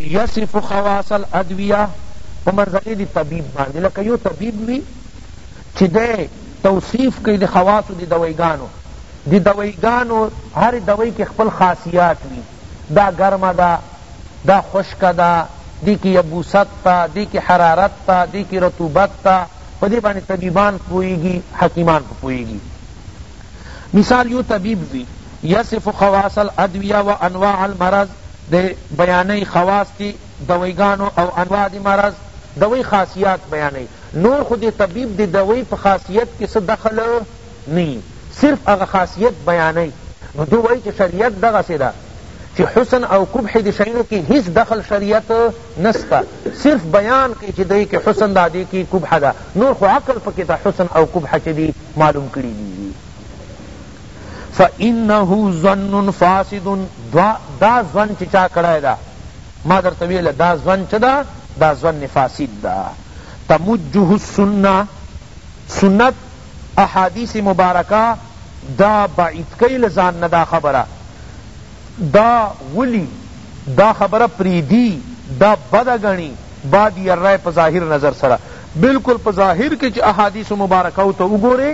یصف خواص الادویه په منزله د طبیب باندې لکه یو طبیب وي چې دی توصیف کوي د خواصو د دویګانو د دویګانو هر دوی کې خپل خاصیات وي دا ګرمه ده دا خشکه ده دی کې یبوست تا دی کې حرارت تا دی کې رطوبت تا په دې باندې طبیبان پوهیږي حکیمان پوهیږي مثال یو طبیب وي یصف خواص الادویة و انواع المرض، دی بیانوی خواص دی دوی ګانو او انواع دی مرض، دوی خاصیات بیانوی، نور خو دی طبیب دی دوی په خاصیت کی څه دخل نه یی صرف هغه خاصیت بیانوی، نو دی وایی چه شریعت دغسی ده چه حسن او قبح دی شیانو کی هیڅ دخل شریعت نسته صرف بیان کئی چه دی کی حسن ده دی کی قبح ده، نور خو عقل پکی ته حسن او قبح چه دی معلوم کړی دی. فانه ظن فاسد دا ظن چی چا کړی دا ما درته ویل دا ظن چه ده دا ظن فاسد ده تمجه السنه سنت احادیث مبارکه دا بعید کئی له ځان نه دا خبره دا ولی دا خبره پریدی دا بده ګڼی بعد یره په ظاهر نظر سره بلکل په ظاهر کښې چه احادیث مبارکو ته وګورې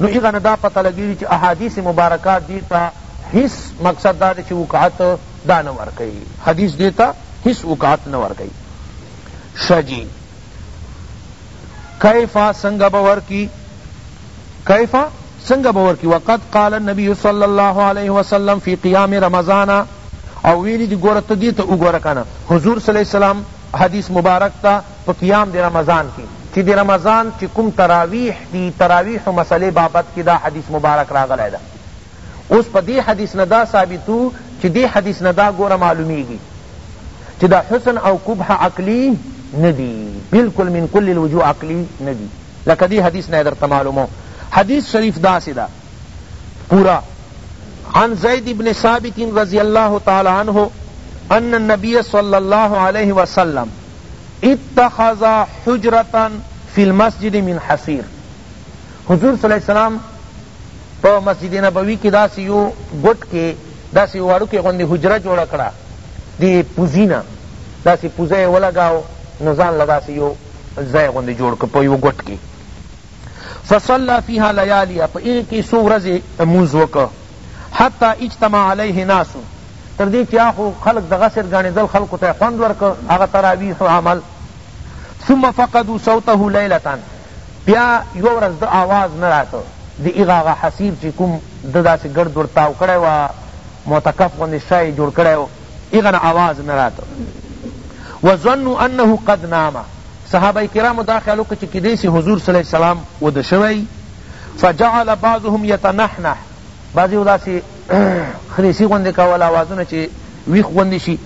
نو هغه نه دا پته لګیږی چه احادیث مبارکه دې ته هیڅ مقصد دا دې چه وقعت دا نه ورکوی حدیث دې ته هیڅ وقعت نه ورکوی شه جی کیف څنګه به ورکی کیف څنګه به ورکی وقد قال النبی صلی الله علیه وسلم فی قیام رمضان او ویلی دی ګوره ته دې ته وګوره کنه حضور صلی الله علیه وسلم حدیث مبارک تا په قیام د رمضان کی چی د رمضان چی کوم تراویح دی تراویح مسئلې بابت کی دا حدیث مبارک راغلی ده اوس په دی حدیث نه دا ثابتو چی دی حدیث نه دا ګوره معلومیږی چی دا حسن او قبح عقلی ندی بالکل من کل الوجوه عقلی ندی لکه دی حدیث نه درته معلومو حدیث شریف داسی ده پورا عن زید بن ثابت رضی اللہ تعالی عنہ ان النبی صلی اللہ علیہ وسلم اتخذ حجرتا فی المسجد من حسیر حضور صلی اللہ علیہ وسلم پا مسجد نبوی کی دا سیو گوٹ کے دا سیو وارو کے غندی حجرہ جوڑا کرا دی پوزینا دا سی پوزے ولگاو نزان لدا سیو زی غندی جوڑ کے پا یو گوٹ کے فصلی فیها لیالی په هغی کی څو ورځی لمونځ وکړ حتی اجتمع علیه ناس تر دی چی اخو خلق د غسر ګڼیدل خلقو ته خوند ورکړ هغه تراویح عمل ثم فقدوا صوته لیلة بیا یوه ورځ ده آواز نه راته د هغه هغه حصیر چی کوم ده داسی ګړد ورد تاو کړی وه معتکف غوندی شای یې جوړ کړی وو هغه نه آواز نه راته وظنوا انه قد نام صحابه کرامو دا خیال وکړ چې کیدای شي حضور صلی الله علیه وسلم وده شوی وي فجعل بعضهم یتنحنح بعضې یې داسې خریسي غوندې کول آوازونه چې ویښ غوندې شي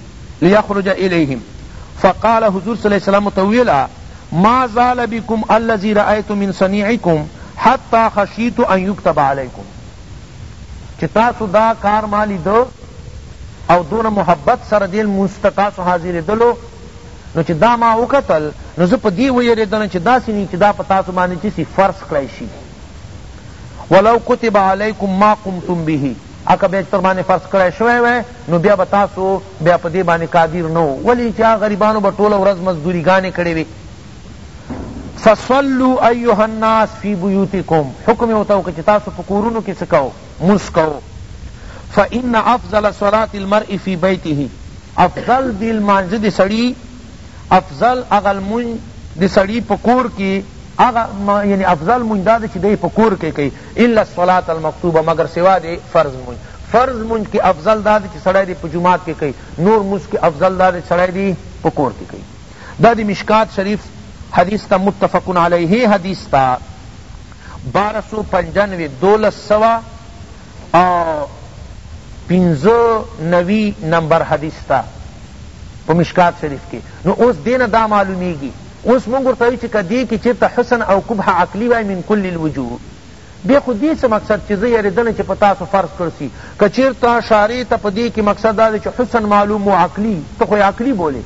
لیخرج الیهم فقال حضور صلی الله علیه وسلم ته وویل ما زال بكم الذي رأيت من صنيعكم حتى خشيت ان يكتب عليكم چې تاسو دا کار ما لیدو او دون محبت سره دې لمونځ ته تاسو حاضرېدلو نو چې دا ما وکتل نو زه په دې ویرېدلم چې داسې نه وي چې دا په تاسو باندې څه سي فرض کړی شي ولو کتب علیکم ما قمتم به اکه بیا تر باندې فرض کړی شوی وای نو بیا به تاسو بیا په دې باندې قادر نه وو ولې چې هغه غریبانو به ټوله ورځ مزدوریګانې کړې وي فصلوا ایها الناس فی بیوتکم حکم یې ورته وکړ چې تاسو په کورونو کې څه کوئ لمونځ کوو فان افضل صلاة المرء فی بیته افضل دی لمانځه د سړی افضل هغه لمونځ د سړی په کور کی هغه یعنی افضل لمونځ دا دی چی دی په کور کی کوي الا الصلاة المکتوبة مگر سوا د فرض لمونځ فرض لمونځ کی افضل دا دی چی سړی دی په جماعت کی کوي نور لمونځ کی افضل دا دی چی سړی دی په کور کی کوي دا دی مشکات شریف حدیث تا متفق علیہ حدیث تا بارہ سو پنجانوے دولس سوا او پنزو نوی نمبر حدیث تا پا مشکات شریف کی نو اوس دین دا معلومیگی اوس مونږ ورته وایو چې که دې کې چېرته حسن او قبح عقلي وای من کل الوجوه بیا خو دې څه مقصد چی زه یریدنه چی په تاسو فرض کړ سی که چیرته شارع ته په دې کی مقصد دا دی چی حسن معلوم وو عقلی ته خو یې عقلی بولی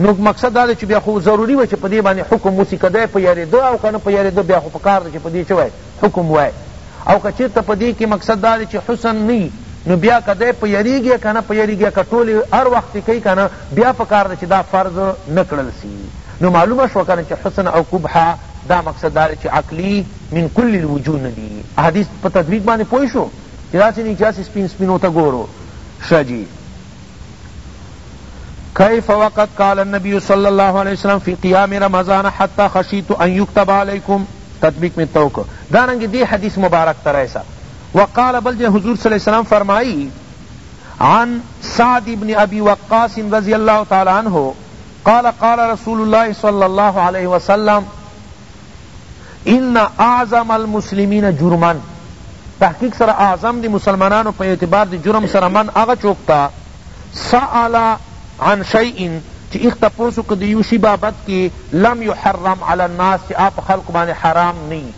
نو مقصد دا دی چی بیا خو ضروری وه چی په دې باندې حکم وسی که دی په یریده او که نه په یریده بیا خو پکار ده چی په دې چه وای حکم وای او که چیرته په دې کی مقصد دا دی چی حسن نه نو بیا که دی په یریږی که نه په یریږی که ټول هر وخت کئ که نه بیا پکار ده چی دا فرض نه کړل سی نو معلومه شوه که نه چی حسن او قبح دا مقصد دا دی چی عقلی من کل الوجوه نه دي حدیث په تطبیق باندې پوه شو چې داسې نه چې هسې سپین سپینو ته ګورو ښه جی کیف وقد قال النبی صلی اللہ علیہ وسلم فی قیام رمضان حتی خشیت ان یکتب علیکم تطبیق میں توکو دارنگی دی حدیث مبارک ترائیسا وقال بل جے حضور صلی اللہ علیہ وسلم فرمائی عن سعد ابن ابی وقاس رضی اللہ تعالی عنہ قال قال رسول اللہ صلی اللہ علیہ وسلم ان اعظم المسلمین جرما تحقیق سره اعظم دی مسلمانانو په اعتبار دی جرم سره من هغه چوک تا سأل عن شیء چی ایخ تپوس وکړ دی یو شی بابت کی لم یحرم علی الناس چی هغه په خلقو باندی حرام نه وی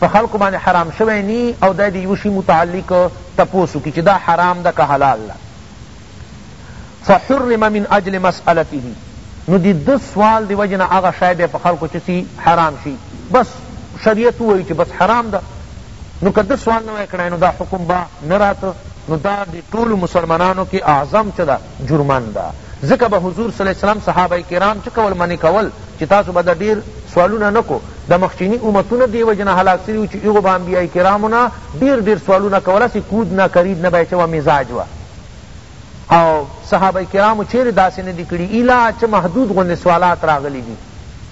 په خلقو باندی حرام شوی نه وی او دی دی یو شی متعلق تپوس وکړي چی دا حرام ده که حلال ده فحرم من اجل مسألته نو دی د سوال دی وجه نه هغه شای بیا په خلکو چه سی حرام شي بس شریعت وایي چې بس حرام ده نو که د سوال نه وای کړای نو دا حکم با نه راته نو دا دی ټول مسلمانانو کی اعظم چه دا جرمان دا ذکر به حضور صلی اللہ علیہ وسلم صحابہ کرام چه کول منی کول چه تاسو با دا دیر سوالونه نکو دا مخچینی امتونه دیو جنا حلاک سریو چه ایغو با انبیاء کرامونا دیر دیر سوالونه کولا سی کود نا کرید نا بیچه و مزاج و او صحابه کرامو چیرې داسې نه دي کړي الا چه محدود غوندې سوالات راغلي دي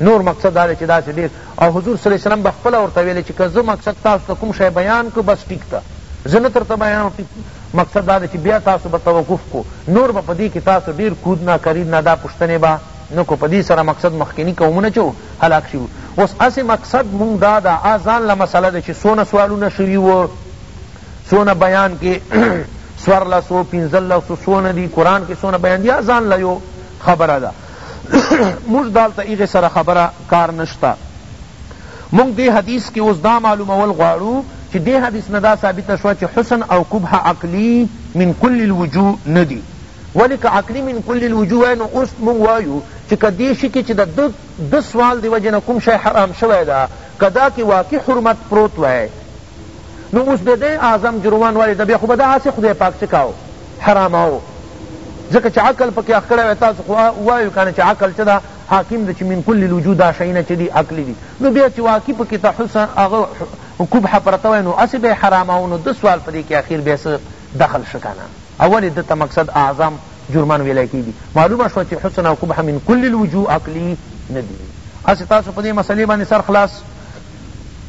نور مقصد دا دی چه داسې ډیر او حضور صلی الله علیه وسلم به خپله ورته ویلې چه که زه مقصد تاسو ته کوم شی بیان کړ بس ټیک ده زه نه درته بیانوم ټیک مقصد دا دی چه بیا تاسو به توقف کو نور به په دې کې تاسو ډیر کودنا کریدنا دا پوښتنې به نه کو په دې سره مقصد مخکني قومونه چه هلاک شوي وو اوس هسې مقصد مونږ دا ده ځان له مسئله ده چه څونه سوالونه شوي وو څونه بیان کې سورلسو پنځلسو څونه دي قرآن کې څونه بیان دي ځان له یو خبره ده موږ دالته هغې سره خبره کار نشته مونږ دی حدیث کی اوس دا معلومول غواړو چې دی حدیث نه دا ثابت شو چې حسن او قبح عقلی من کل الوجوه ندی ولی که عقلی من کل الوجوه وای نو اوس مونږ وایو چې که دی شي کې چې د د سوال دی وجه نه کوم شی حرام شوی ده که دا کې واقع حرمت پروت وای نو اوس بیا دی اعظم جروان ولی ده بیا خو به ده هسې خدای پاک څه کاو حراماو ځکه چې عقل پکې اخ کړی وای تاسو خو وایو کنه چې عقل څه ده حاکم ده چې من کل الوجود دا شیونه چې دي عقلي دي نو بیا چې واقعي پکې ته حسن هغه قبح پرته وای نو هسې به حراماو نو ده سوال په دې کې اخیر بیا څه دخل شه کنه اولې ده ته مقصد اعظم جرمان ویلی کیږي معلومه شوه چې حسن او قبح من کل الوجوه عقلي نه دي هسې تاسو په دې مسئلې باندې سر خلاص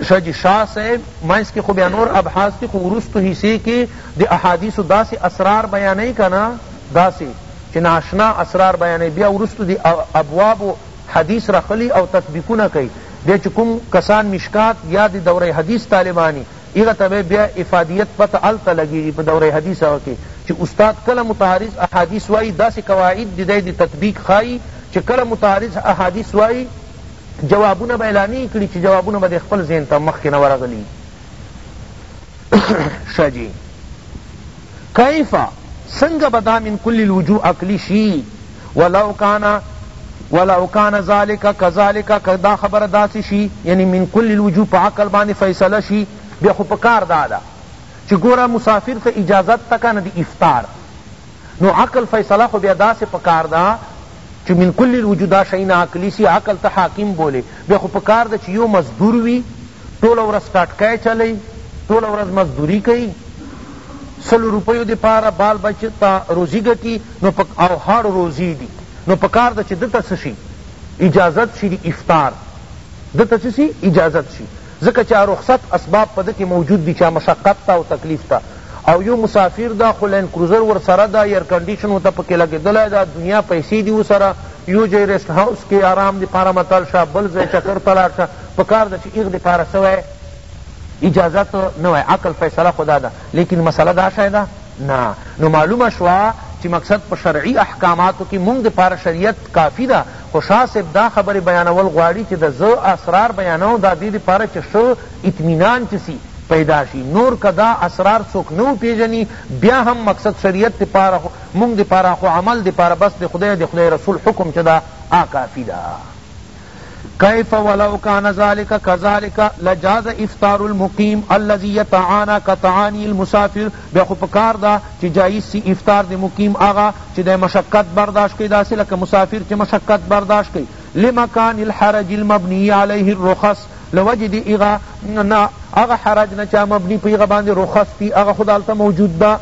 شه جی شاه صیب منځ کی خو بیا نور ابحاث دی خو وروستو حصه کی د احادیثو داسی اسرار بیانوی کنه داسی چی ناشنا اسرار بیانوی بیا وروستو دی ابوابو حدیث راخلی او تطبیقونه کئی بیا چی کوم کسان مشکات یا د دوره حدیث طالبان یی هغه ته به بیا افادیت پته هلته لګیږی په دوره حدیث هغه کی چی استاد کله متعارض احادیث وایی داسی قواعد دی دی د تطبیق ښایی چی کله متعارض احادیث وایی جوابونه به اعلانې کړي چې جوابونه به دې خپل ذهن ته مخکې نه ورغلي ښه جي کیف څنګه به دا من کل الوجوه عقلي شي ولو کان ولو کان ذالک کذالک که دا خبره داسې شي یعنی من کل الوجوه په عقل باندې فیصله شي بیا خو پکار دا ده چې ګوره مسافر ته اجازت تکه نه دی افطار نو عقل فیصله خو بیا داسې پکار ده چې من کل الوجود دا شی نا عقلی سي عقل ته حاکم بولې بیا خو پکار ده چې یو مزدور وي ټوله ورځ ټاټکی چلوي ټوله ورځ مزدوري کوي سلو روپیو د پاره بال بچ ته روزي ګټي نو پک او هړ روزي دي نو پکار ده چې ده ته څه شي اجازت شي د افطار ده ته څه شي اجازت شي ځکه چه رخصت اسباب په ده کی موجود دی چه مشقت ته او تکلیف ته او یو مسافر ده خو لینډ کروزر ورسره ده ایرکنډیشن ورته پکی لګیدلی ده دنیا پیسی دی ورسره یو جای ریسټ هاوس کی آرام دی پاره متل شه بل ځای چکر ته لاړ شه پکار ده چه ایغ دی پاره څه وای اجازت نه وای عقل فیصله خو داده لیکن مسله دا شای ده نه نو معلومه شوه چی مقصد په شرعی احکاماتو کی مونږ د پاره شریعت کافی ده خو شاه صیب دا خبری بیانول غواړی چی د زه اسرار بیانوم دا دی لپاره چی ښه اطمینان چی سی پیدا شی نور که دا اسرار څوک نه وپیژنی بیا هم مقصد شریعت د پاره خو مونږ د پاره خو عمل د پاره بس د خدای د خدای رسول حکم چی ده آ کافی ده. کیف ولو کان ذلک کذلک لجاز افطار المقیم الذی یتعانی کتعانی المسافر بیا خو پکار ده چی جایز سی افطار د مقیم هغه چی دی مشقت برداشت کئی داسی لکه مسافر چی مشقت برداشت کئی لمکان الحرج المبنی علیه الرخص له وجی دی هغه حرج نه چه مبنی په هغه باندی رخص دی هغه خو دالته موجود ده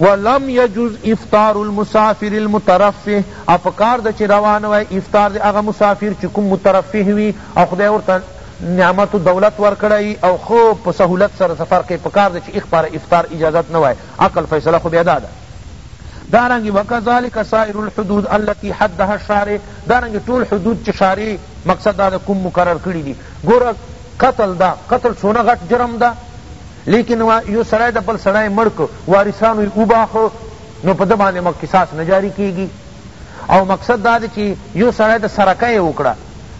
ولم یجوز افطار المسافر المترفه او پکار ده چی روا نه وای افطار د هغه مسافر چی کوم مترفه وی او خدای ورته نعمت و دولت ورکړی وی او ښه په سهولت سره سفر کوي پکار ده چی هغه لپاره افطار اجازت نه وای عقل فیصله خو بیا دا ده دارنګه وکذلک سایر الحدود التی حدها الشارع دارنګه ټول حدود چی شارع مقصد دا ده کوم مقرر کړی دی ګوره قتل ده قتل څونه غټ جرم ده لیکن وا یو سړی د بل سړی مړ کړ وارثانو یې وباښه نو په ده باندې مو قصاص نه جاري کیږي او مقصد دا دی چې یو سړی د سرکه یې وکړه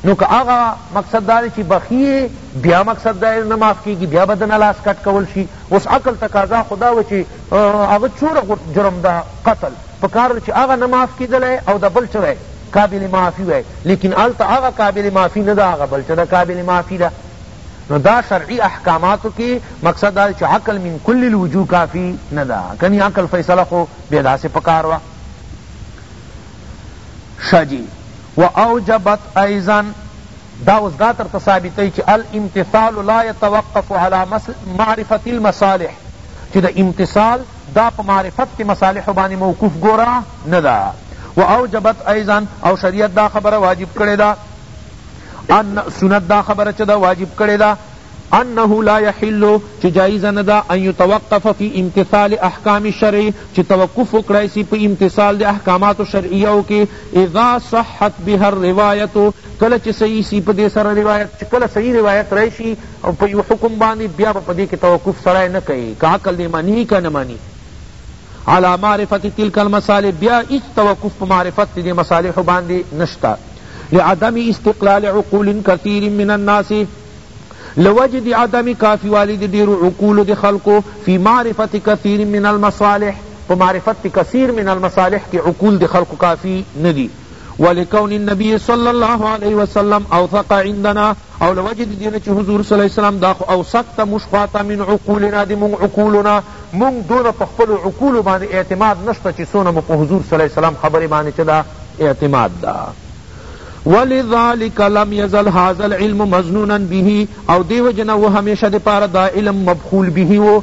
نو که هغه مقصد دا دی چې بخښي یې بیا مقصد دا نه معاف کیږي بیا به دنه لاس کټ کول شي اوس عقل تقاضا خو دا وه چې هغه چوره غټ جرم ده قتل په کار ده چې هغه نه معاف کیدلی او د بل چوی قابل معافی وای لیکن هلته هغه قابل معافی نه ده هغه بل چه ده قابل معافی ده نو دا شرعی احکاماتو کی مقصد دا چی عقل من کل الوجوه کافی ندا کنی عقل فیصلہ خو بیا داسې پکار وا شا جی و اوجبت ایضا دا اوس دا ترته ثابتوي چې الامتثال لا يتوقف على معرفة المصالح چې د امتثال دا په معرفت کې مصالح باندې موقوف ګورا نه دا و اوجبت ایضا او شریعت دا خبره واجب کړې ده ان سنت دا خبر چه دا واجب کړی دا انه لا يحل چه جائز نه دا ان يتوقف في امتثال احکام الشرع چه توقف وکړای سی په امتثال د احکامات شرعیه او کې اذا صحت بها الروایت کله چه صحیح سی په دې سره روایت چه کله صحیح روایت راشي او په یو حکم باندې بیا په دې کې توقف سره نه کوي که عقل دې مانی که نه مانی علی معرفت تلک المصالح بیا هیڅ توقف په معرفت دی مصالح باندی نشته لعدم استقلال عقول کثیر من الناس لوجه دی عدم کافی والی دی دیر عقول دی خلقو فی معرفت کثیر من المصالح پا معرفت کثیر من المصالح کی عقول دی خلقو کافی ندی ولکون النبی صلی الله علیه وسلم اوثق عندنا او لوجه دی دینه چی حضور صلی الله علیه وسلم دا خو اوثق تا موږ خواته من عقولنا دی موږ عقولنا موږ دونه په خپل عقول باندې اعتماد نشته چی سونه مو په حضور صلی الله علیه وسلم خبره باندې چه دا اعتماد دا ولذلك لم يزل هذا العلم مظنونا به او دیو جنا و همیشه دی پار دا علم مبخول به و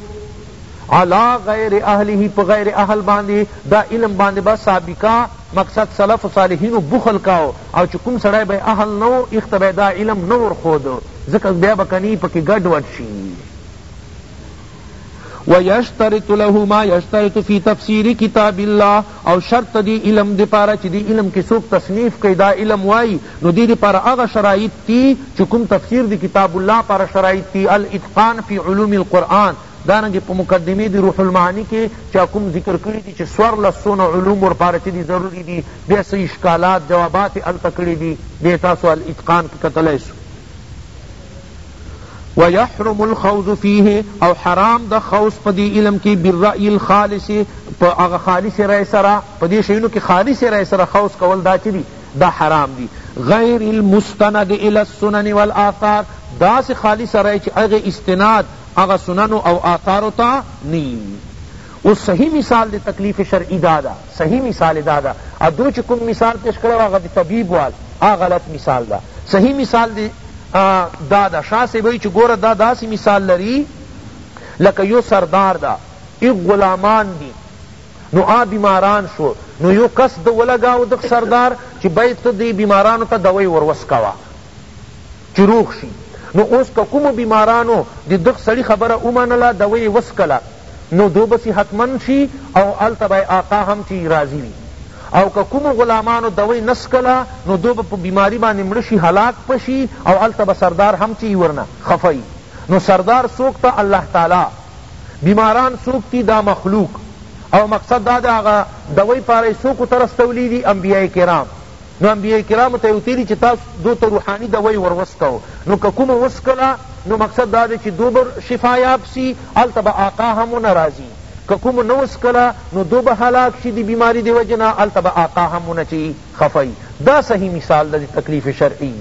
علا غیر اهله په غیر اهل باندې دا علم باندې با سابقا مقصد سلف صالحینو بخل کاو او چه کوم سړی به یې اهل نه وو ایخته به یې دا علم نه ورښود ځکه بیا به کنی په کی ګډ وډ شی ویشترط له ما یشترط فی تفسیر کتاب الله او شرط دی علم دی پاره چی دی علم کی سوک تصنیف کئی دا علم وائی نو دی دی پاره اغا شرائط تی چی کوم تفسیر دی کتاب الله پاره شرائط تی الاتقان فی علوم القرآن دارنګه په مقدمه د روح المعانی کی چا کوم ذکر کړی دی چی څوارلس څونه علوم ورپاره چی دی ضروری دی بیا څه اشکالات جوابات یی هلته کړی دی دی تاسو الاتقان کی کتلای سو ويحرم الخوض فيه او حرام د خوض په دی علم کی بالرأی الخالص په هغه خالص رأی سره په دی شیونو کی خالص رأی سره خوض کول دا چی دی دا حرام دی غیر المستند الى السنن والآثار دا سے خالص رأی چی اغه استناد هغه سننو او آثارو ته نه یی وی اوس صحیح مثال د تکلیف شرعی دا ده صحیح مثال دا ده ا دو چی کوم مثال پیش کړی هغه د طبیب وال هغه غلط مثال ده صحیح مثال د دا ده شاه صاحب وی چی ګوره دا داسی مثال لری لکه یو سردار ده ای غلامان دی نو آ بیماران شو نو یو کس د ولګاو دغ سردار چی باید ته دی بیمارانو ته دوی وروسکوا چی روغ شی نو اوس که کومو بیمارانو د دغ سړی خبره ومنله دوی یی وڅکله نو دو به صحت مند شی او هلته به آقا هم چی راضی وی او که کومو غلامانو دوی نه څکله نو دو به په بیماری باندی مړه شی هلاک به شی او هلته به سردار هم چی ورنه خفه وی نو سردار څوک ته الله تعالی بیماران څوک دی دا مخلوق او مقصد داده هغه دوی پاره څوکو ته رستولی دی انبیاء کرام نو انبیاء کرامو ته یې وتیلي چې تاسو دوی ته روحاني دوۍ ور وڅکوه نو که کومه وڅکله نو مقصد دا دی چې دوی به شفایاب سي هلته به آقا هم ونه راځي که کومه نه وڅکله نو دوی به هلاک شي د بیماري د وجې نه هلته به آقا هم ونه چي خفه يي دا صحیح مثال ده د تکلیف شرعي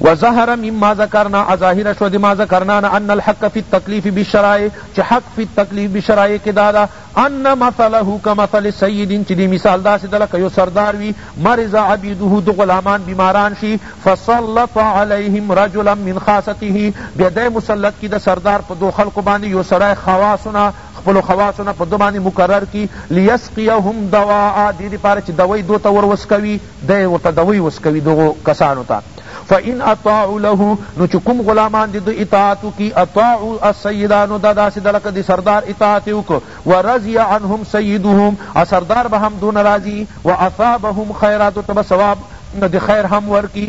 وظهر مما ذکرنا اظاهر شو دما ذکرنا ان الحق فی التکلیف بالشرائع چه حق فی التکلیف بالشرائع کی دادا ان مثله کمثل سید چی دی مثال داسی ده لکه یو سردار وی مرض عبیده ده غلامان بیماران شی فسلط علیهم رجلا من خاصته بیا دی مسلط کی ده سردار په دو خلقو باندی یو سړی خواصو نه خپلو خواصو نه په ده باندی مقرر کی لیسقیهم دواء دی دی پاره چی دوی دوته وروسکوی دی ورته دوي وس کوي دغو کسانو ته فان اطاعوا له نو چې کوم غلامان دې د اطاعت وکړي اطاعوا السید نو دا داسې ده لکه د سردار اطاعت یې وکړ ورضی عنهم سیدهم او سردار به هم دونه راضي واثابهم خیرا دوی ته به ثواب د خیر هم ورکړي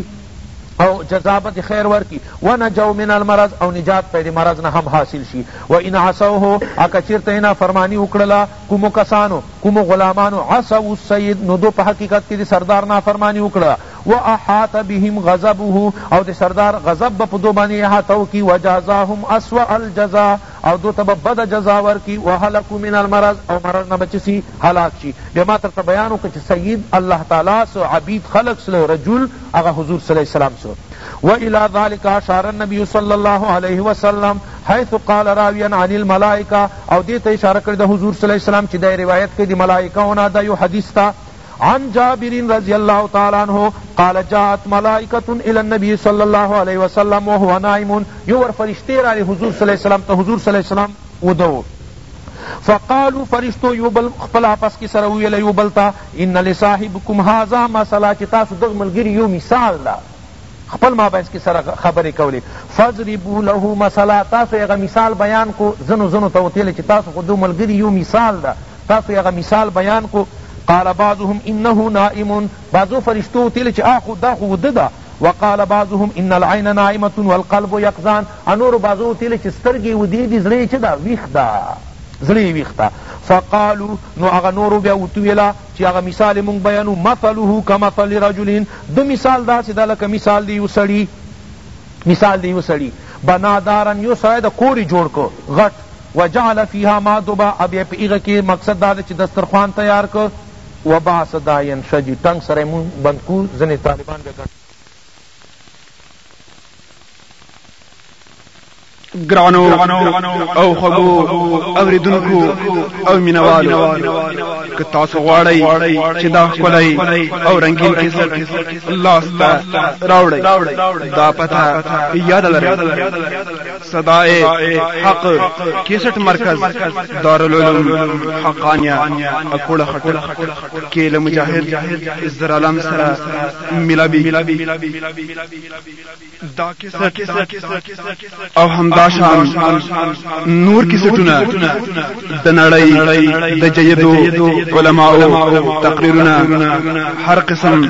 او جزا به د خیر ورکړي ونجوا من المرض او نجات پرې د مرض نه هم حاصل شي وان عصوه اکه چېرته یې نافرماني وکړله کومو کسانو، کومو غلامانو، عصوا السید، نو دو په حقیقت کی د سردار نافرمانی وکړه، و احاط بهم غضبه، او د سردار غضب به په دو باندی احاطه وکی، و جازاهم اسوء الجزا، او دو ته به بده جزا ورکی، و هلکوا من المرض، او مرض نه به چه سی؟ هلاک شی، بیا ما درته بیان وکړ چه سید الله تعالی سو عبید خلق سلو رجل هغه حضور صلی الله علیه وسلم سو، و الی ذلک اشار النبی صلی الله علیه وسلم حیث قال راویا عن الملائکة، او دې ته اشاره کړې ده حضور صلی الله علیه وسلم چی دی روایت کړي دي ملائکه نه دا یو حدیث ته عن جابر رضی الله تعالی عنہ قال جاءت ملائکه الى النبي صلی الله علیه وسلم وهو نائم یو ور فرشتي راغلي حضور صلی الله علیه وسلم ته حضور صلی الله علیه وسلم ودو فقالو فرشتو یو بل خپل آپس کی سره ویل یو بل تا ان لصاحبکم هذا مثلا چې تاسو دغ ملګری یو مثال ده خپل مابینس کی سره خبری کولی فضربو له مثلا تاسو هغه مثال بیان کو زنو زنو ته وتیل چی تاسو خو دو ملګری یو مثال ده تاسو هغه مثال بیان کو قال بعضهم انه نائم بعضو فرشتو وتیل چی آخو دا خو وده ده وقال بعضهم ان العین نائمه والقلب یقظان انور بعضو وتیل چی سترګی ودی دی زړه چه ده ویخ ده زړه ویخ ده فقالو نو هغه نورو بیا وتویلا چی هغه مثال یې مونږ بیانو، مثله کمثل رجل، ده مثال داسی ده لکه مثال د یو سړی، مثال د یو سړی، بنا دارا، یو سړی ده کور یې جوړ که غټ، وجعل فیها مادبا، او بیا یې په هغه کی، مقصد داده چی دسترخوان تیار که، وبعث داعیا شجی، ټنګ سره یې مونږ بند کو، ځنی طالبان بیا ګڼ. ګرانو او خبو اوریدونکو او مینوالو که تاسو غواړئ چې دا خولای او رنگین کیسه لاس ته راوړئ دا پته یاد لرئ صدائے حق کیسټ مرکز دارالعلوم حقانیہ اکوڑا خټه کې له مجاهد زر عالم سره ملابي دا کیسټ او همدا شان نور کیسټونه د نړۍ د جیدو علماو تقریرونه هر قسم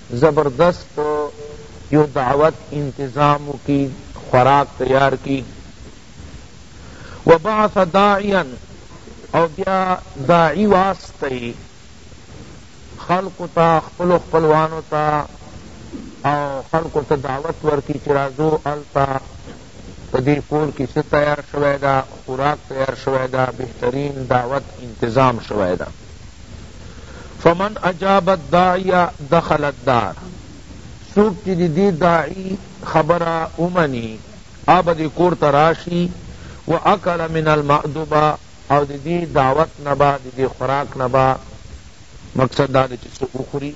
زبردست په یو دعوت انتظام وکی خوراک تیار کی وبعث داعیا او بیا داعی واستئی خلقو تا خپلو خپلوانو تا او خلقو تا دعوت ورکی چی رازو التا په دی کور کی څه تیار شوی دا خوراک تیار شوی دا بهترین دعوت انتظام شوی دا فمن اجاب الداعی دخل الدار سوک چی دی دی داعی خبره ومنی آبه دی کور ته راشی و اکل من المأدبه او دی دی دعوت نه به دی دی خوراک نه به مقصد دا دی چی څه وخوری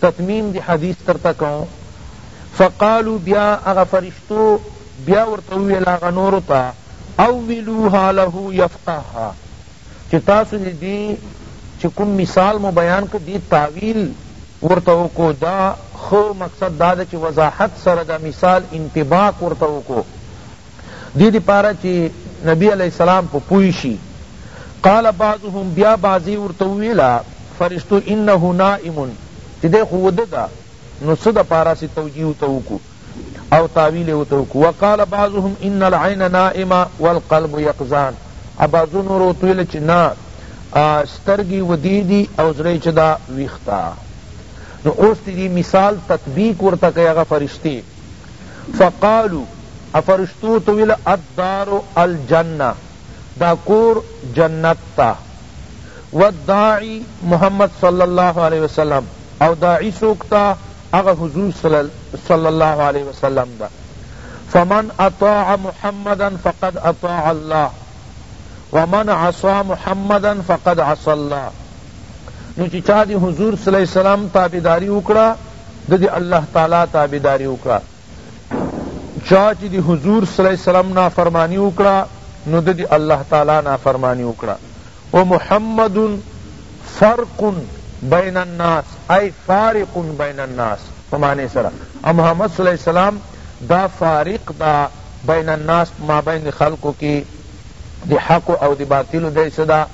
تتمیم دی حدیث درته کوم فقالو بیا هغه فرشتو بیا ورته وویل هغه نورو ته اولوها له یفقهها چې تاسو دې چې کوم مثال مو بیان کړ دې تاویل ورته وکړو دا ښه مقصد دا ده چې وضاحت سره دا مثال انطباق ورته وکړو دې دپاره چی نبی علیه السلام په پوه شی قال بعضهم بیا بعضی ورته وویل فرشتو انه نائم چی دی خو وده ده نو څه دپاره سی توجیه ورته وکړو او تاویل یې ورته وکړو وقال بعضهم ان العین نائمه والقلب یقظان او بعضو نورو ورته وویل چی نه سترګی ودی دی او زړه چی ده ویښ ده نو اوس تی دی مثال تطبیق ورته کوي هغه فرشتې فقالو فرشتو ته ویل الدار الجنه دا کور جنت تا والداعی محمد صلی الله علیه وسلم او داعی سوک تا هغه حضور صلی الله علیه وسلم دا فمن اطاع محمدا فقد اطاع الله ومن عصا محمدا فقد عصا الله نو چی چا دی حضور صلی الله علیه وسلم تابعداری وکړه د دې الله تعالی تابعداري وکړه چا چې د حضور صلی الله علیه وسلم نافرمانی وکړه نو د دې الله تعالی نافرمانی وکړه و محمد فرق بین الناس ای فارق بین الناس پمانے سرا او محمد صلی اللہ علیہ وسلم دا فارق دا بین الناس ما بین خلقو کی دی حق او دی باطل دی صدا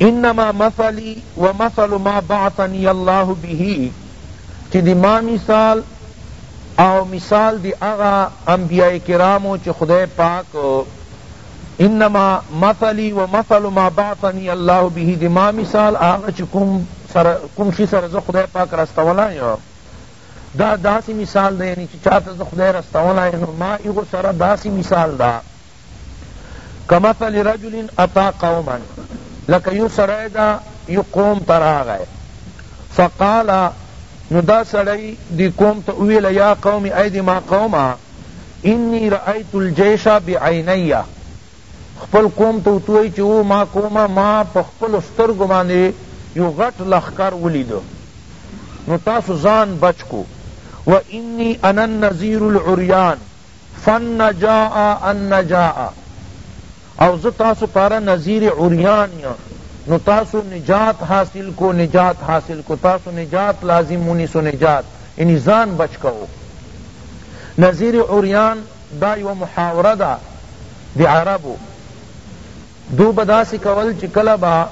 انما مثلی و مثل ما بعثنی الله به چی دی ما مثال او مثال دی اغا انبیاء کرامو چی خدای پاک انما مثلی و مثل ما بعثنی الله به دی ما مثال اغا چی کم سر کم شی سر ز خدای پاک راستولا یا دا داسی مثال دے یعنی چی چاہتا ز خدای راستولا یا ما ایغو سر داسی مثال دا کمثل رجل اتی قوما لکه یو سړی ده یو قوم ته راغی فقال نو دا سړی دی قوم ته وویل یا قوم ای د ما قومه انی رأیت الجیش بعینی خپل قوم ته ورته وایي چې او ما قومه ما په خپلو سترګو باندې یو غټ لښکر ولیده نو تاسو ځان بچ کو و انی انا النذیر العریان فالنجاء النجاء او زه تاسو پاره نذیر عریان یم نو تاسو نجات حاصل کو نجات حاصل کو تاسو نجات لازم مونی سو نجات یعنی زان بچ کو نظیر عریان دا یو محاوره دا دی عربو دوئ به داسې کول چې کله به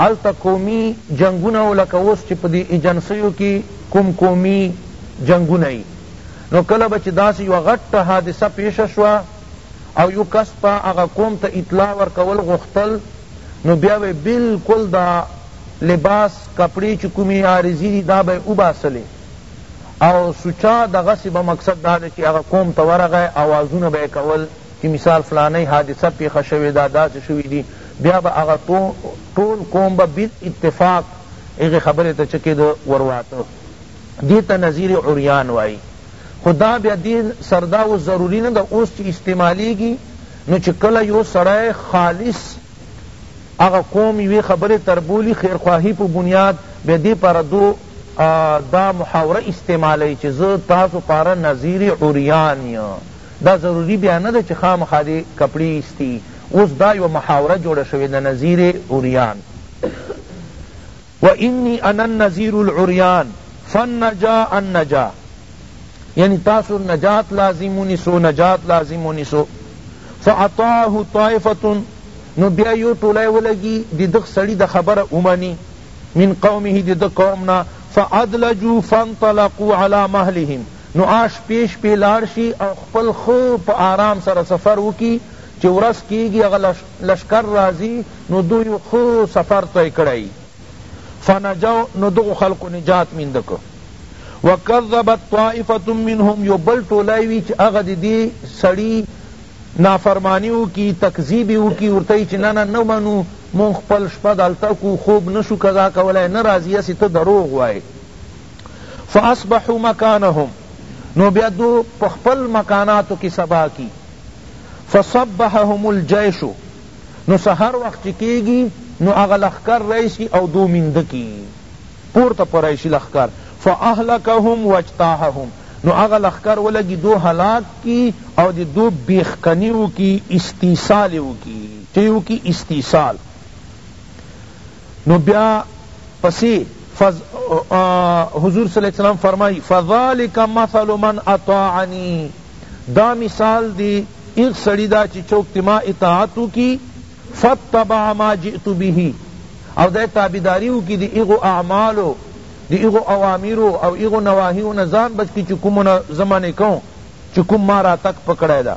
هلته قومي جنګونه وو لکه اوس چې په دې ایجنسیو کې کوم قومي جنګونه وي نو کله به چې داسې یوه غټه حادثه پیښه شوه او یو کس به هغه قوم ته اطلاع ورکول غوښتل نو بیا به یې بلکل دا لباس کپړې چې کومې عارضي دي دا به یې وباسلې او سوچه دغسې به مقصد دا دی چې هغه قوم ته ورغی اوازونه به یې کول چی مثال فلانی حادثه پیښه شوی ده داسی شوی دی بیا به هغه ټول قوم به بالاتفاق هغی خبری ته چه کیدو ورواته دی ته نذیر عریان وایی خو دا بیا دی سر دا اوس ضروری نه ده اوس چی استعمالیږی نو چی کله یو سړی خالص هغه قوم یوی خبری تر بولی خیر خواهی په بنیاد بیا دی پاره دو دا محاوره استعمالی چی زه تاسو پاره نذیر عریان یم دا ضروری بیا نه ده چی خامخا دی کپړی ایستی اوس دا یوه محاوره جوړه شوی ده نذیر عریان و انی انا النذیر العریان فالنجا النجا یعنی تاسو نجات لازم ونیسو نجات لازم ونیسو فاطاعه طائفه نو بیا یو ټولی ولګی د دغ سړی د خبره ومنی من قومه د د قومنا فادلجو فانطلقوا على مهلهم نو هغه شپې شپې لاړ شي او خپل ښه په آرام سره سفر وکړي، چې ورځ کېږي هغه لښکر راځي نو دوی یو ښه سفر طی کړی، فنجوا نو دغو خلکو نجات مینده که، وکذبت طائفة منهم یو بل ټولی وي چې هغه د دې سړي نافرماني وکړي، تکذیب یې وکړي، ورته وي چې نه نه نه منو، موږ خپل شپه دلته کوو، خوب نه شو قضا کولای، نه راځي هسې ته دروغ وایې. فاصبحوا مکانهم نو بیا دو په خپل مکاناتو کی سبا کی فصبحهم الجیش نو سحر وخت چی کیږی نو هغه لښکر راشی او دو مینده کی پورته پر راشی لښکر فاهلکهم واجتاحهم نو هغه لښکر ولګی دو هلاک کی او دی دو بیخکنی وکی استیصال وکی چه وکی استیصال نو بیا پسی فض حضور صلی الله علیه وسلم فرمائی فذلک مثل من اطاعنی دا مثال دی ایغ سړی دا چی چوک تی ما اطاعت وکی فاتبع ما جئت به او دی تابعداری وکی دی ایغو اعمالو دی ایغو اوامرو او ایغو نواهیو نه ځان بچ کی چی کومو نه زه منع کوم چی کوم ما راتګ پکړی دا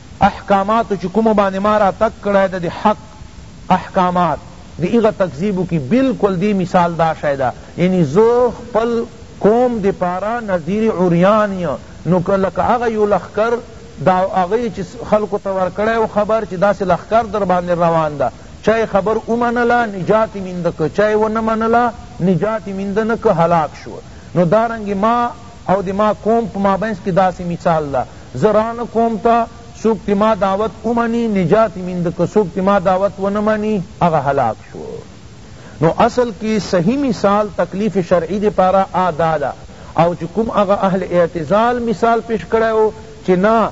احکاماتو چی کومو باندی ما راتګ کړی ده د حق احکامات د هغه تکذیب وکی بلکل دی مثال دا شی ده یعنی زه خپل قوم د پاره نذیر عریان یم نو که لکه هغه یو لښکر د هغه چی خلقو ته ورکړی وو خبر چی داسی لښکر در باندی روان ده چا یې خبر ومنله نجات یې میند که چا یې ونه منله نجات یې میند نه که هلاک شو نو دارنګه ما او د ما قوم په مابینځ کی داسی مثال ده زه رانه کوم ته څوک تی ما دعوت ومنی نجات میند که څوک تی ما دعوت ونه منی هغه هلاک شو نو اصل کی صحیح مثال تکلیف شرعی دی پاره آ دا ده او چی کوم هغه اهل اعتزال مثال پیش کړی وو چی نه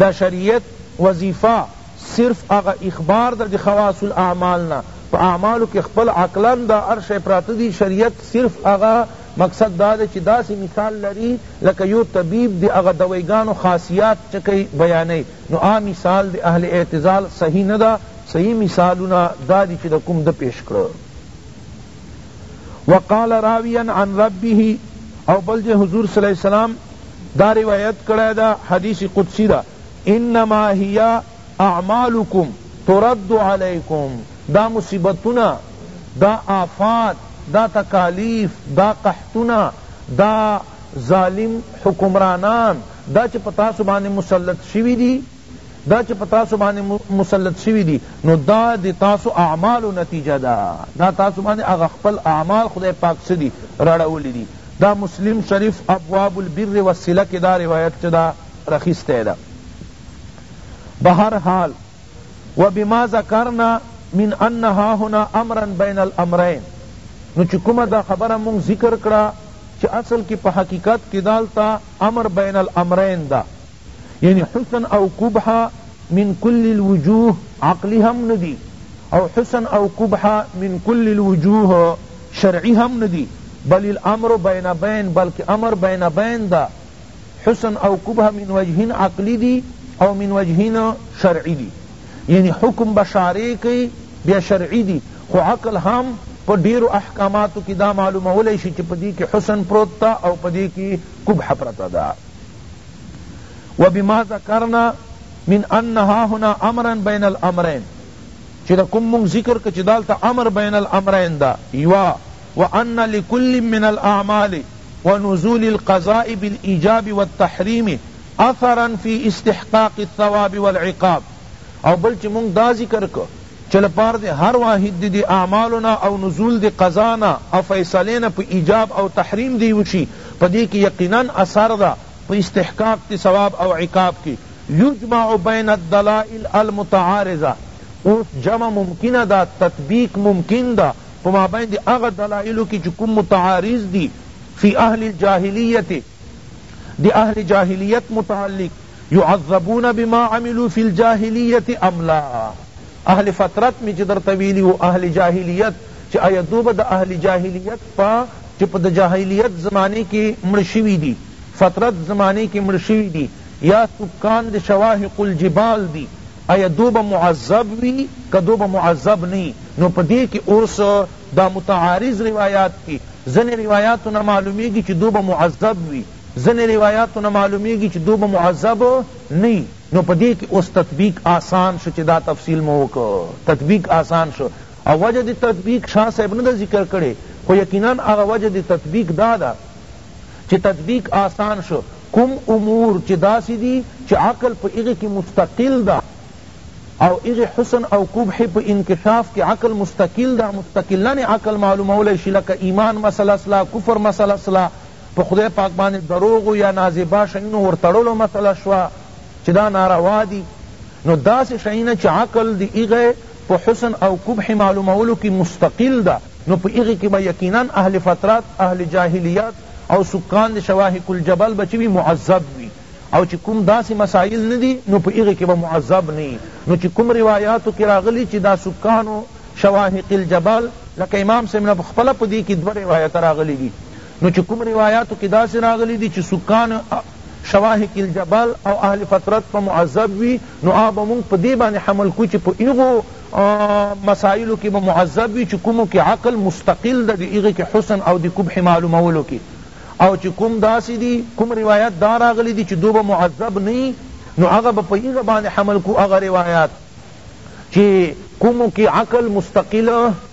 د شریعت وظیفه صرف هغه اخبار ده د خواص الاعمال نه په اعمالو کی خپل عقلا دا هر شی پراته دی شریعت صرف هغه مقصد دا دی چی داسی مثال لری لکه یو طبیب د هغه دویګانو خاصیات چه کئی بیانئی نو آ مثال د اهل اعتزال صحیح نه ده صحیح مثالونه دا دی چی د کوم ده پیش کړو وقال راویا عن ربه او بل جے حضور صلی اللہ علیہ وسلم دا روایت کړی دا حدیث قدسی دا انما هي اعمالکم ترد علیکم دا مصیبتنا دا آفات دا تکالیف دا قحطونه دا ظالم حکمرانان دا چه په تاسو باندې مسلط شوی دی دا چه په تاسو باندې مسلط شوی دی نو دا د تاسو اعمالو نتیجه ده دا تاسو باندې هغه خپل اعمال خدای پاک څه دی راړولی دی دا مسلم شریف ابواب البر والصله کې دا روایت چه دا رخیسته ده بهر حال وبما ذکرنا من ان هاهنا امرا بین الامرین نو چی کومه دا خبره مونږ ذکر کړه چی اصل کی په حقیقت کی دالته امر بین الامرین ده یعنی حسن او قبح من کل الوجوه عقلی هم ندی او حسن او قبح من کل الوجوه شرعی هم ندی بل الامر بین بین بلکه امر بین بین ده حسن او قبح من وجهین عقلی دی او من وجهین شرعی دی یعنی حکم به شارع کئی بیا شرعی دی خو عقل هم په ډیرو احکاماتو کی دا معلومولی شی چی په دی کی حسن پروت تا او په دی کی قبح پرته دا و بما ذکرنا من ان ها هنا امرا بین الامرین چی دا کم مونگ ذکر که چی دالتا امر بین الامرین دا یوا وان لکل من الاعمال ونزول القضاء بالایجاب والتحریم اثرا فی استحقاق الثواب والعقاب او بل چی مونږ دا ذکر کو چی لپاره دی هر واحد دی دی اعمالو نه او نزول دی قضاء نه او فیصلی نه په ایجاب او تحریم دی وشی په دی کی یقینا اثر ده په استحقاق دی ثواب او عقاب کی یجمع بین الدلائل المتعارضة اوس جمع ممکنه ده تطبیق ممکن ده په مابین د هغه دلائلو کی چه کوم متعارض دی فی اهل الجاهلیة د اهل جاهلیت متعلق یعذبون بما عملوا فی الجاهلیة ام لا اهل فترت می چه درته ویلی وو اهل جاهلیت چه آیا دوی به د اهل جاهلیت په چه په د جاهلیت زمانه کی مړه شوی دی فترت زمانه کی مړه شوی دی یا سکان د شواهق الجبال دی ایا دو به معذب وی که دو به معذب نه یی نو په دی کی اوس دا متعارض روایات دی ځنی روایاتو نه معلومیږی چی دو به معذب وی ځنی روایاتو نه معلومیږی چی دو به معذب نه یی نو په دی کی اوس تطبیق آسان شو چی دا تفصیل مو وکړ تطبیق آسان شو او وجه د تطبیق شاه صاحب نه ده ذکر کړی خو یقینا هغه وجه د تطبیق داده چی تطبیق آسان شو کوم امور چه داسی دی چه عقل په هغی کی مستقل ده او هغی حسن او قبح په انکشاف کی عقل مستقل ده مستقلا یې عقل معلومولای شی لکه ایمان مسله سله کفر مسله سله په خدای پاک باندی دروغو یا نازیبا شیونو ور تړلو مسله شوه چه دا ناروا دی نو داسی شیونه چه عقل د هغی په حسن او قبح معلومولو کی مستقل ده نو په هغی کی به یقینا اهل فترات اهل جاهلیت او سکان د شواهق الجبل به چه وی معذب وی او چه کوم داسی مسائل ندی نو په هغی کی به معذب نه یی نو چه کوم روایاتو کی راغلی چه دا سکان شواهق الجبل لکه امام صاحب نه پخپله په دی کی دوه روایته راغلی دی نو چه کوم روایاتو کی داسی راغلی دی چه سکان شواهق الجبل او اهل فترت به معذب وی نو آ به مونږ په دی باندی حمل کو چه په هغو مسائلو کی به معذب وی چی کومو کی عقل مستقل ده دی هغه کی حسن او دی قبح معلومولو کی او چی کوم داسی دی کوم روایات دا راغلی دی چی دو به معذب نه یی نو هغه به په هغه باندی حمل کو هغه روایات چی کومو کی عقل مستقل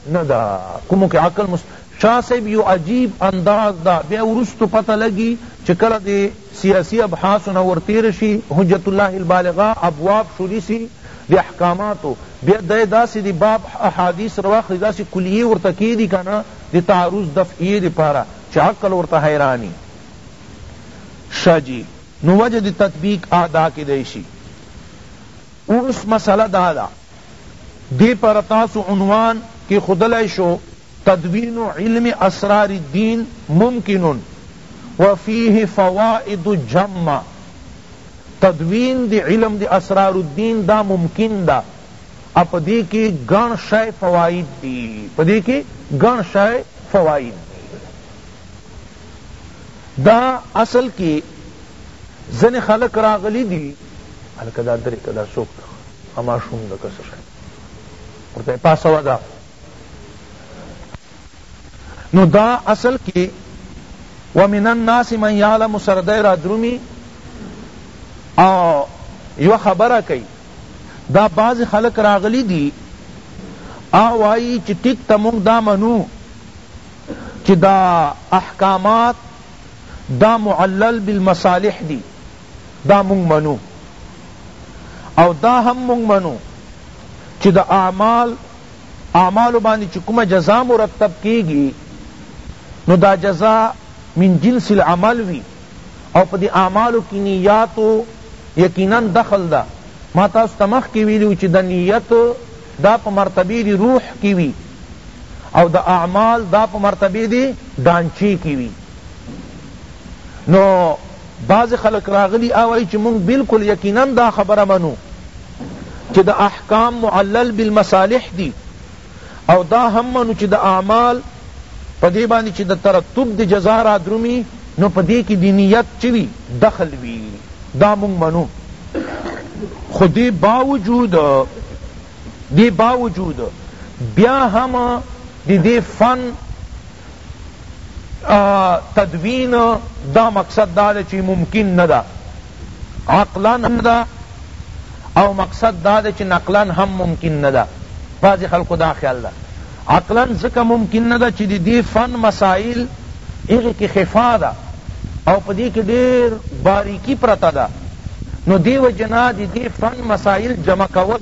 نه ده کومو کی عقل مست شاه صاحب یو عجیب انداز ده بیا وروسته پته لګی چی کله دی سیاسی ابحاث نه ور تیر شی حجت الله البالغه ابواب شروع سی دی احکاماتو بیا دی داسی دی باب احادیث راواخلی داسی کلیه ورته کی دی کنه دی تعرض دفعیه دی پاره چه عقل ورته حیرانی شه جی نو وجه دی تطبیق ادا کیدای شی اوس مسئله دادا دی پاره تاسو عنوان کیښودلای شو تدوین علم اسرار الدین ممکن وفیه فوائد جمه، تدوین دی علم دی اسرار الدین دا ممکن ده او په دې کې ګڼ شی فواید دي په دې کې ګڼ شی فواید دي دا اصل کې ځنې خلق راغلی دي هلکه دا درې که دا څوک ده ماشوم ده که څه شی ورته پاسوه ده نو دا اصل کی ومن الناس من یعلم سردی را درومی او یو خبره کئی دا بعض خلق راغلی دی او آئی چی ٹک تا مونگ دا منو چی دا احکامات دا معلل بالمصالح دی دا مونگ منو او دا هم مونگ منو چی دا اعمال اعمالو باندی چی کومه جزا مرتب کیږی نو دا جزا من جنس العمل وی او په دی اعمالو کی نیاتو یقینا دخل ده ما تاسو ته مخکی ویلی وو چی د نیت دا په مرتبه دی روح کی وی او د اعمال دا په مرتبه دی ډانچی کی وی نو بعضې خلک راغلي اوايي چې مونږ بلکل یقیناً دا خبره منو چې د احکام معلل بالمصالح دي او دا هم منو چې د اعمال په دې باندې چې د ترتب د جزا رادرومي نو په دې کې د نیت چه وي دخل وي دا مونږ منو خو دې باوجود دې باوجود بیا هم د دې فن تدوین دا مقصد دا دے چی ممکن نہ دا عقلا نہ دا او مقصد دا دے چی نقلا ہم ممکن نہ دا بعضی خلقو دا خیال دا عقلا ذکر ممکن نہ دا چی دی دی فن مسائل اغی کی خفا دا او پا دی کی دیر باریکی پرتا دا نو دی وجہ نا دی دی فن مسائل جمع کول